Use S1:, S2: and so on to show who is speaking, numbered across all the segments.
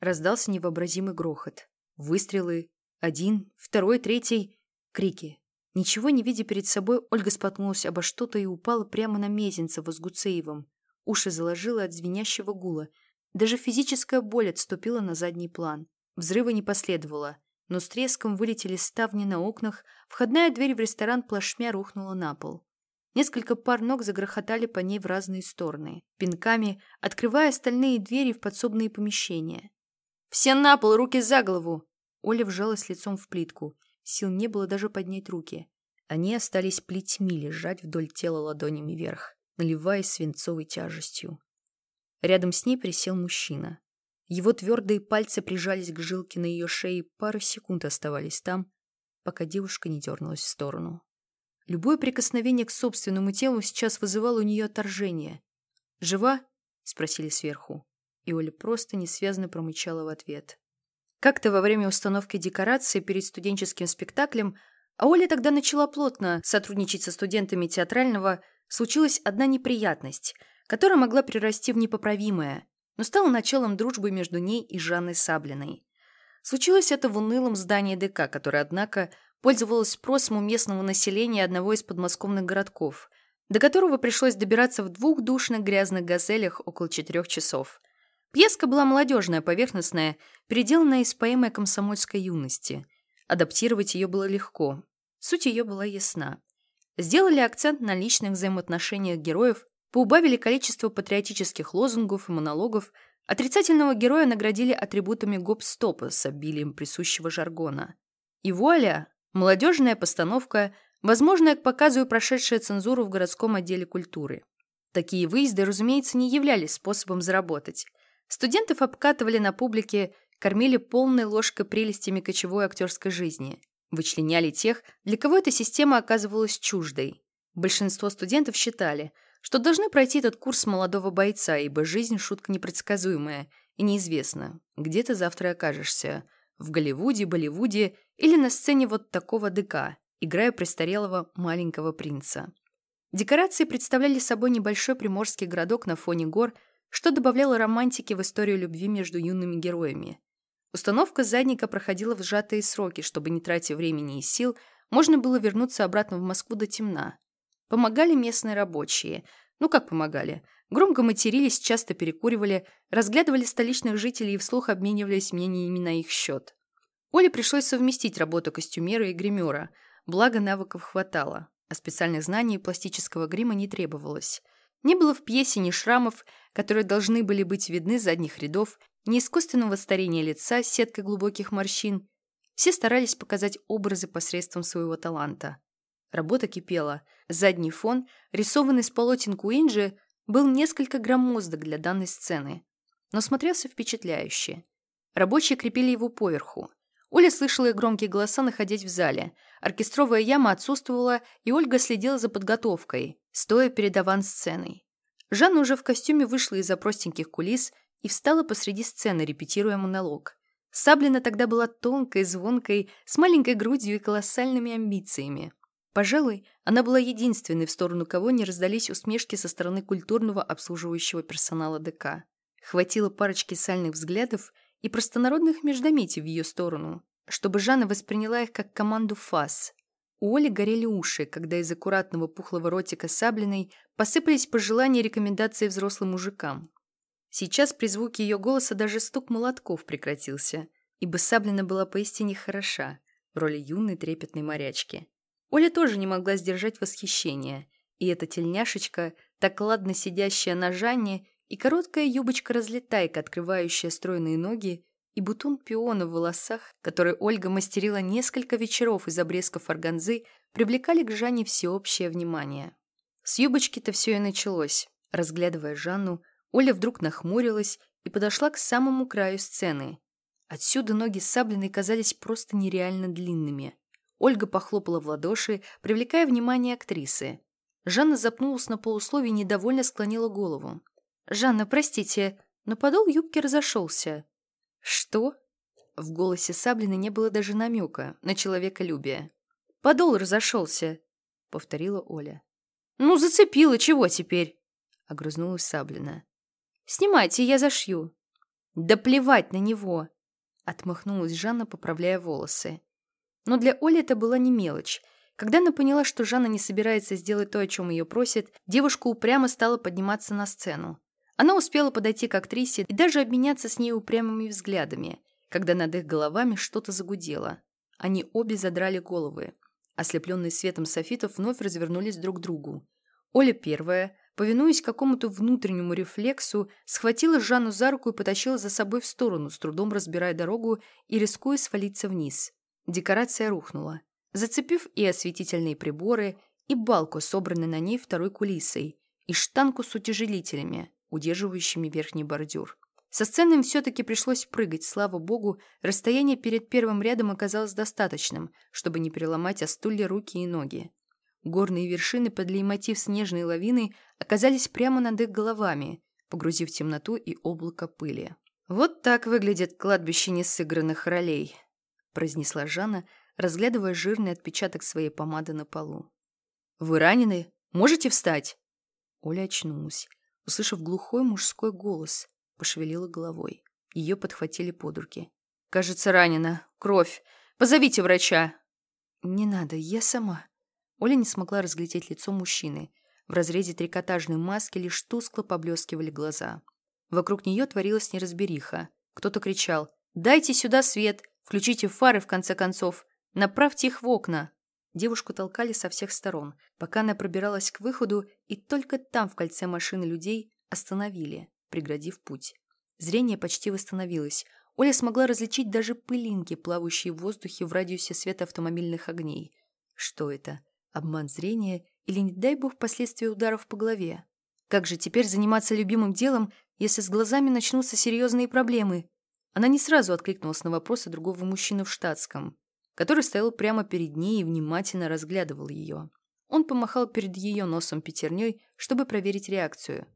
S1: Раздался невообразимый грохот. Выстрелы. Один, второй, третий. Крики. Ничего не видя перед собой, Ольга споткнулась обо что-то и упала прямо на Мезенцева с Гуцеевым. Уши заложила от звенящего гула. Даже физическая боль отступила на задний план. Взрыва не последовало, но с треском вылетели ставни на окнах, входная дверь в ресторан плашмя рухнула на пол. Несколько пар ног загрохотали по ней в разные стороны, пинками, открывая остальные двери в подсобные помещения. «Все на пол, руки за голову!» Оля вжалась лицом в плитку. Сил не было даже поднять руки. Они остались плетьми лежать вдоль тела ладонями вверх, наливаясь свинцовой тяжестью. Рядом с ней присел мужчина. Его твердые пальцы прижались к жилке на ее шее, и пару секунд оставались там, пока девушка не дернулась в сторону. Любое прикосновение к собственному телу сейчас вызывало у нее отторжение. «Жива?» — спросили сверху. И Оля просто несвязно промычала в ответ. Как-то во время установки декорации перед студенческим спектаклем, а Оля тогда начала плотно сотрудничать со студентами театрального, случилась одна неприятность, которая могла перерасти в непоправимое, но стала началом дружбы между ней и Жанной Саблиной. Случилось это в унылом здании ДК, которое, однако, пользовалось спросом у местного населения одного из подмосковных городков, до которого пришлось добираться в двух душных грязных газелях около четырех часов – Пьеска была молодежная, поверхностная, переделанная из поэмы комсомольской юности. Адаптировать ее было легко. Суть ее была ясна. Сделали акцент на личных взаимоотношениях героев, поубавили количество патриотических лозунгов и монологов, отрицательного героя наградили атрибутами гоп-стопа с обилием присущего жаргона. И вуаля! Молодежная постановка, возможная к показу и прошедшая цензуру в городском отделе культуры. Такие выезды, разумеется, не являлись способом заработать – Студентов обкатывали на публике, кормили полной ложкой прелестями кочевой актерской жизни. Вычленяли тех, для кого эта система оказывалась чуждой. Большинство студентов считали, что должны пройти этот курс молодого бойца, ибо жизнь – шутка непредсказуемая и неизвестна, где ты завтра окажешься – в Голливуде, Болливуде или на сцене вот такого ДК, играя престарелого маленького принца. Декорации представляли собой небольшой приморский городок на фоне гор – что добавляло романтики в историю любви между юными героями. Установка задника проходила в сжатые сроки, чтобы, не тратя времени и сил, можно было вернуться обратно в Москву до темна. Помогали местные рабочие. Ну как помогали? Громко матерились, часто перекуривали, разглядывали столичных жителей и вслух обменивались мнениями на их счет. Оле пришлось совместить работу костюмера и гримера, благо навыков хватало, а специальных знаний пластического грима не требовалось. Не было в пьесе ни шрамов, которые должны были быть видны задних рядов, ни искусственного старения лица с сеткой глубоких морщин. Все старались показать образы посредством своего таланта. Работа кипела. Задний фон, рисованный с полотен Куинджи, был несколько громоздок для данной сцены, но смотрелся впечатляюще. Рабочие крепили его поверху. Оля слышала их громкие голоса, находясь в зале. Оркестровая яма отсутствовала, и Ольга следила за подготовкой, стоя перед авансценой. Жанна уже в костюме вышла из-за простеньких кулис и встала посреди сцены, репетируя монолог. Саблина тогда была тонкой, звонкой, с маленькой грудью и колоссальными амбициями. Пожалуй, она была единственной, в сторону кого не раздались усмешки со стороны культурного обслуживающего персонала ДК. Хватило парочки сальных взглядов, и простонародных междометий в ее сторону, чтобы Жанна восприняла их как команду ФАС. У Оли горели уши, когда из аккуратного пухлого ротика Саблиной посыпались пожелания и рекомендации взрослым мужикам. Сейчас при звуке ее голоса даже стук молотков прекратился, ибо Саблина была поистине хороша в роли юной трепетной морячки. Оля тоже не могла сдержать восхищение, и эта тельняшечка, так ладно сидящая на Жанне, и короткая юбочка-разлетайка, открывающая стройные ноги, и бутон пиона в волосах, который Ольга мастерила несколько вечеров из обрезков органзы, привлекали к Жанне всеобщее внимание. С юбочки-то все и началось. Разглядывая Жанну, Оля вдруг нахмурилась и подошла к самому краю сцены. Отсюда ноги Саблиной казались просто нереально длинными. Ольга похлопала в ладоши, привлекая внимание актрисы. Жанна запнулась на полусловие и недовольно склонила голову. «Жанна, простите, но подол юбки разошелся». «Что?» В голосе Саблины не было даже намека на человеколюбие. «Подол разошелся», — повторила Оля. «Ну, зацепила, чего теперь?» — огрызнулась Саблина. «Снимайте, я зашью». Да плевать на него!» Отмахнулась Жанна, поправляя волосы. Но для Оли это была не мелочь. Когда она поняла, что Жанна не собирается сделать то, о чем ее просит, девушка упрямо стала подниматься на сцену. Она успела подойти к актрисе и даже обменяться с ней упрямыми взглядами, когда над их головами что-то загудело. Они обе задрали головы. Ослепленные светом софитов вновь развернулись друг к другу. Оля первая, повинуясь какому-то внутреннему рефлексу, схватила Жанну за руку и потащила за собой в сторону, с трудом разбирая дорогу и рискуя свалиться вниз. Декорация рухнула, зацепив и осветительные приборы, и балку, собранной на ней второй кулисой, и штанку с утяжелителями, удерживающими верхний бордюр. Со сцены им все-таки пришлось прыгать, слава богу, расстояние перед первым рядом оказалось достаточным, чтобы не переломать о стулья руки и ноги. Горные вершины под леймотив снежной лавины оказались прямо над их головами, погрузив темноту и облако пыли. «Вот так выглядит кладбище несыгранных ролей», — произнесла Жанна, разглядывая жирный отпечаток своей помады на полу. «Вы ранены? Можете встать?» Оля очнулась, услышав глухой мужской голос, пошевелила головой. Ее подхватили под руки. «Кажется, ранена. Кровь. Позовите врача!» «Не надо, я сама». Оля не смогла разглядеть лицо мужчины. В разрезе трикотажной маски лишь тускло поблескивали глаза. Вокруг нее творилась неразбериха. Кто-то кричал «Дайте сюда свет! Включите фары, в конце концов! Направьте их в окна!» Девушку толкали со всех сторон, пока она пробиралась к выходу, и только там, в кольце машины людей, остановили преградив путь. Зрение почти восстановилось. Оля смогла различить даже пылинки, плавающие в воздухе в радиусе света автомобильных огней. Что это? Обман зрения или, не дай бог, последствия ударов по голове? Как же теперь заниматься любимым делом, если с глазами начнутся серьезные проблемы? Она не сразу откликнулась на вопросы другого мужчины в штатском, который стоял прямо перед ней и внимательно разглядывал ее. Он помахал перед ее носом пятерней, чтобы проверить реакцию.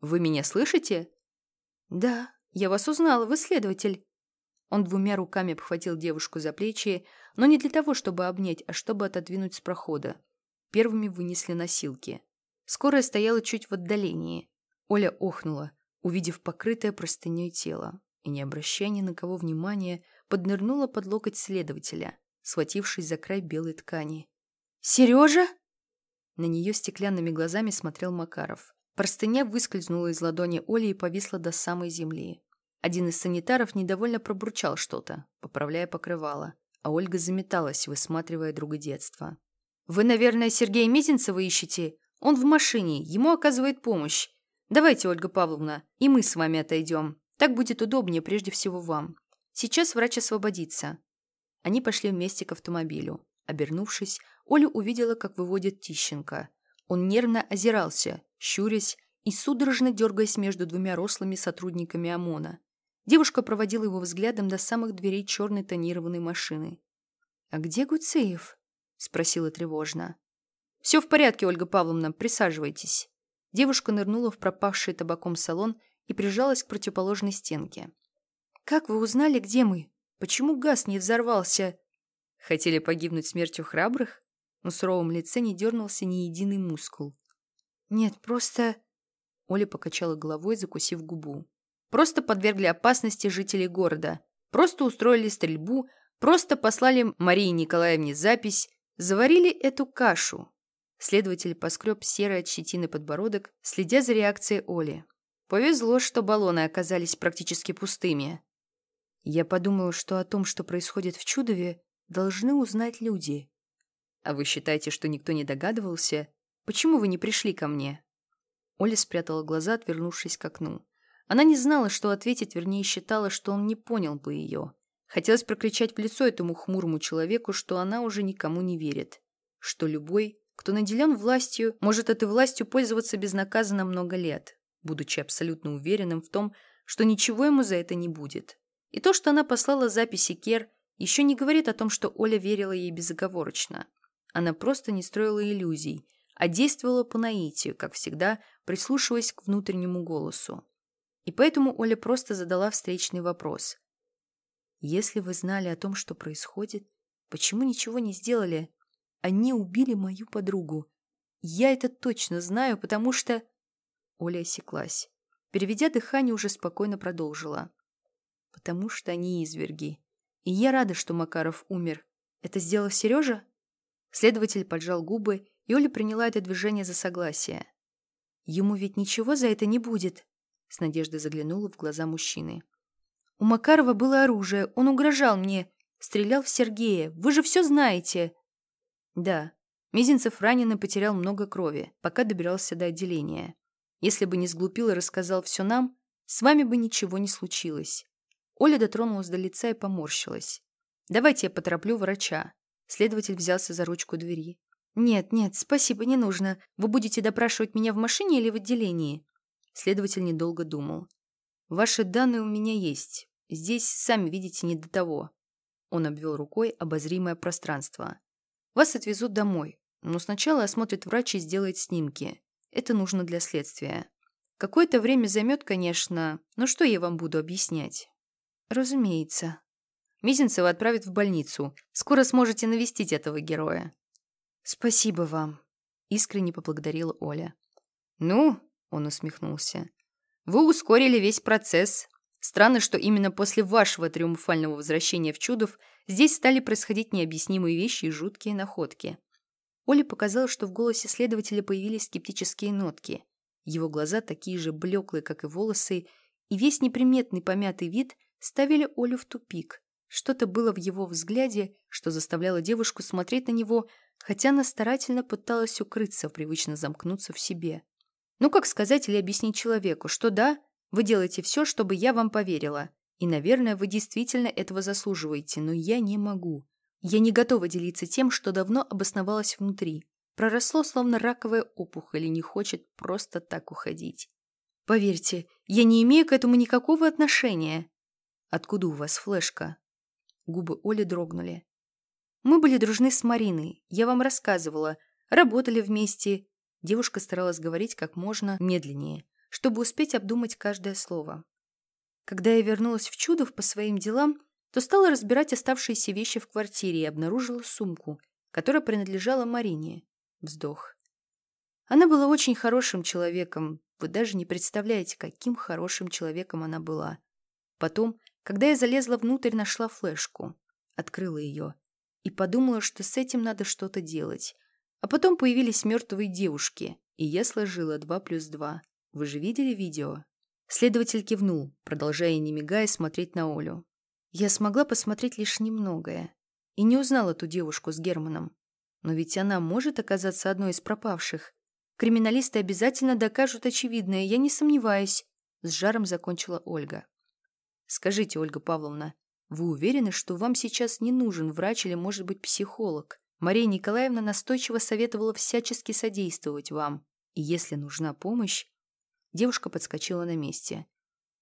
S1: Вы меня слышите?» «Да, я вас узнала, вы следователь». Он двумя руками обхватил девушку за плечи, но не для того, чтобы обнять, а чтобы отодвинуть с прохода. Первыми вынесли носилки. Скорая стояла чуть в отдалении. Оля охнула, увидев покрытое простыней тело, и, не обращая ни на кого внимания, поднырнула под локоть следователя, схватившись за край белой ткани. «Сережа?» На нее стеклянными глазами смотрел Макаров. Простыня выскользнула из ладони Оли и повисла до самой земли. Один из санитаров недовольно пробурчал что-то, поправляя покрывало, а Ольга заметалась, высматривая друга детства. «Вы, наверное, Сергея Мезенцева ищете? Он в машине, ему оказывает помощь. Давайте, Ольга Павловна, и мы с вами отойдем. Так будет удобнее прежде всего вам. Сейчас врач освободится». Они пошли вместе к автомобилю. Обернувшись, Оля увидела, как выводит Тищенко. Он нервно озирался, щурясь и судорожно дергаясь между двумя рослыми сотрудниками ОМОНа. Девушка проводила его взглядом до самых дверей черной тонированной машины. «А где Гуцеев?» — спросила тревожно. «Все в порядке, Ольга Павловна, присаживайтесь». Девушка нырнула в пропавший табаком салон и прижалась к противоположной стенке. «Как вы узнали, где мы? Почему газ не взорвался?» «Хотели погибнуть смертью храбрых?» На суровом лице не дернулся ни единый мускул. «Нет, просто...» Оля покачала головой, закусив губу. «Просто подвергли опасности жителей города. Просто устроили стрельбу. Просто послали Марии Николаевне запись. Заварили эту кашу». Следователь поскреб серый от щетины подбородок, следя за реакцией Оли. Повезло, что баллоны оказались практически пустыми. Я подумала, что о том, что происходит в Чудове, должны узнать люди. А вы считаете, что никто не догадывался? Почему вы не пришли ко мне?» Оля спрятала глаза, отвернувшись к окну. Она не знала, что ответить, вернее, считала, что он не понял бы ее. Хотелось прокричать в лицо этому хмурому человеку, что она уже никому не верит. Что любой, кто наделен властью, может этой властью пользоваться безнаказанно много лет, будучи абсолютно уверенным в том, что ничего ему за это не будет. И то, что она послала записи Кер, еще не говорит о том, что Оля верила ей безоговорочно. Она просто не строила иллюзий, а действовала по наитию, как всегда, прислушиваясь к внутреннему голосу. И поэтому Оля просто задала встречный вопрос. «Если вы знали о том, что происходит, почему ничего не сделали? Они убили мою подругу. Я это точно знаю, потому что...» Оля осеклась. Переведя дыхание, уже спокойно продолжила. Потому что они изверги. И я рада, что Макаров умер. Это сделал Сережа? Следователь поджал губы, и Оля приняла это движение за согласие. Ему ведь ничего за это не будет, с надеждой заглянула в глаза мужчины. У Макарова было оружие, он угрожал мне, стрелял в Сергея. Вы же все знаете. Да, Мизинцев ранен и потерял много крови, пока добирался до отделения. Если бы не сглупил и рассказал все нам, с вами бы ничего не случилось. Оля дотронулась до лица и поморщилась. «Давайте я потороплю врача». Следователь взялся за ручку двери. «Нет, нет, спасибо, не нужно. Вы будете допрашивать меня в машине или в отделении?» Следователь недолго думал. «Ваши данные у меня есть. Здесь, сами видите, не до того». Он обвел рукой обозримое пространство. «Вас отвезут домой, но сначала осмотрит врач и сделает снимки. Это нужно для следствия. Какое-то время займет, конечно, но что я вам буду объяснять?» «Разумеется». Мизинцева отправят в больницу. Скоро сможете навестить этого героя. «Спасибо вам», — искренне поблагодарила Оля. «Ну», — он усмехнулся, — «вы ускорили весь процесс. Странно, что именно после вашего триумфального возвращения в Чудов здесь стали происходить необъяснимые вещи и жуткие находки». Оле показалось, что в голосе следователя появились скептические нотки. Его глаза, такие же блеклые, как и волосы, и весь неприметный помятый вид ставили Олю в тупик. Что-то было в его взгляде, что заставляло девушку смотреть на него, хотя она старательно пыталась укрыться, привычно замкнуться в себе. Ну, как сказать или объяснить человеку, что да, вы делаете все, чтобы я вам поверила, и, наверное, вы действительно этого заслуживаете, но я не могу. Я не готова делиться тем, что давно обосновалось внутри. Проросло, словно раковая опухоль, и не хочет просто так уходить. Поверьте, я не имею к этому никакого отношения. Откуда у вас флешка? Губы Оли дрогнули. Мы были дружны с Мариной, я вам рассказывала. Работали вместе. Девушка старалась говорить как можно медленнее, чтобы успеть обдумать каждое слово. Когда я вернулась в Чудов по своим делам, то стала разбирать оставшиеся вещи в квартире и обнаружила сумку, которая принадлежала Марине. Вздох. Она была очень хорошим человеком. Вы даже не представляете, каким хорошим человеком она была. Потом когда я залезла внутрь, нашла флешку. Открыла ее. И подумала, что с этим надо что-то делать. А потом появились мертвые девушки, и я сложила два плюс два. Вы же видели видео? Следователь кивнул, продолжая не мигая смотреть на Олю. Я смогла посмотреть лишь немногое. И не узнала ту девушку с Германом. Но ведь она может оказаться одной из пропавших. Криминалисты обязательно докажут очевидное, я не сомневаюсь. С жаром закончила Ольга. Скажите, Ольга Павловна, вы уверены, что вам сейчас не нужен врач или, может быть, психолог? Мария Николаевна настойчиво советовала всячески содействовать вам. И если нужна помощь... Девушка подскочила на месте.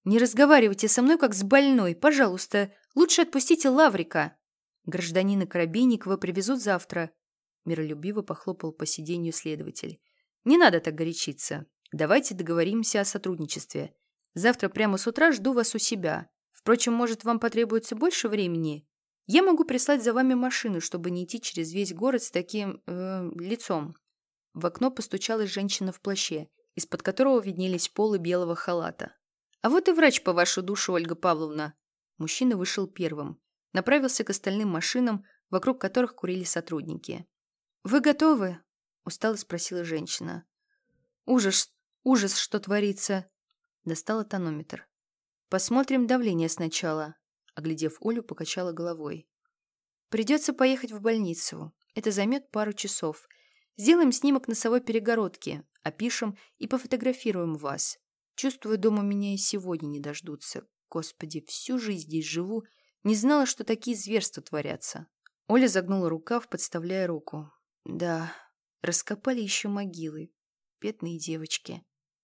S1: «Не разговаривайте со мной, как с больной. Пожалуйста, лучше отпустите Лаврика. Гражданина Коробейникова привезут завтра». Миролюбиво похлопал по сиденью следователь. «Не надо так горячиться. Давайте договоримся о сотрудничестве. Завтра прямо с утра жду вас у себя. Впрочем, может, вам потребуется больше времени? Я могу прислать за вами машину, чтобы не идти через весь город с таким... Э, лицом». В окно постучалась женщина в плаще, из-под которого виднелись полы белого халата. «А вот и врач по вашу душу, Ольга Павловна». Мужчина вышел первым. Направился к остальным машинам, вокруг которых курили сотрудники. «Вы готовы?» – устало спросила женщина. «Ужас, ужас, что творится!» Достала тонометр. «Посмотрим давление сначала», — оглядев Олю, покачала головой. «Придется поехать в больницу. Это займет пару часов. Сделаем снимок носовой перегородки, опишем и пофотографируем вас. Чувствую, дома меня и сегодня не дождутся. Господи, всю жизнь здесь живу, не знала, что такие зверства творятся». Оля загнула рукав, подставляя руку. «Да, раскопали еще могилы. Бедные девочки».